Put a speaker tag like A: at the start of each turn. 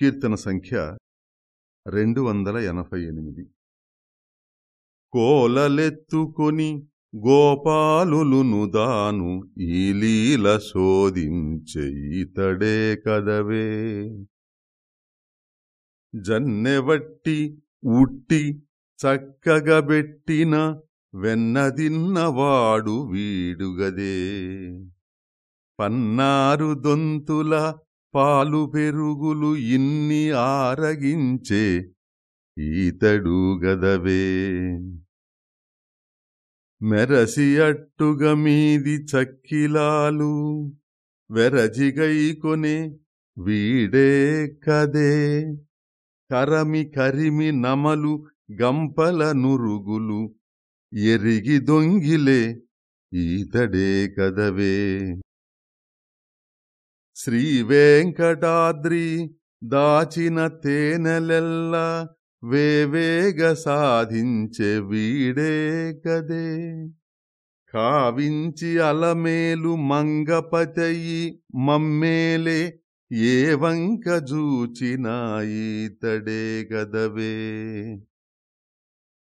A: కీర్తన సంఖ్య రెండు వందల ఎనభై ఎనిమిది. కోలలెత్తుకొని గోపాలులును దాను ఈ లీల శోధించే కదవే. జన్నెవట్టి ఉట్టి చక్కగబెట్టిన వెన్నదిన్నవాడు వీడుగదే. పన్నారు దొంతుల పాలు పెరుగులు ఇన్ని ఆరగించే ఈతడు గదవే. మెరసి అట్టుగా మీది చక్కిలాలు వెరజిగైకొనే వీడే కదే. కరమి కరిమి నమలు గంపల నురుగులు ఎరిగి దొంగిలే ఈతడే కదవే శ్రీ వెంకటాద్రి దాచిన తేనెలెల్ల వేవేగ సాధించే వీడే గదే కావించి అలమేలు మంగపతయి మమ్మేలే ఏ వంక జూచినా గదవే.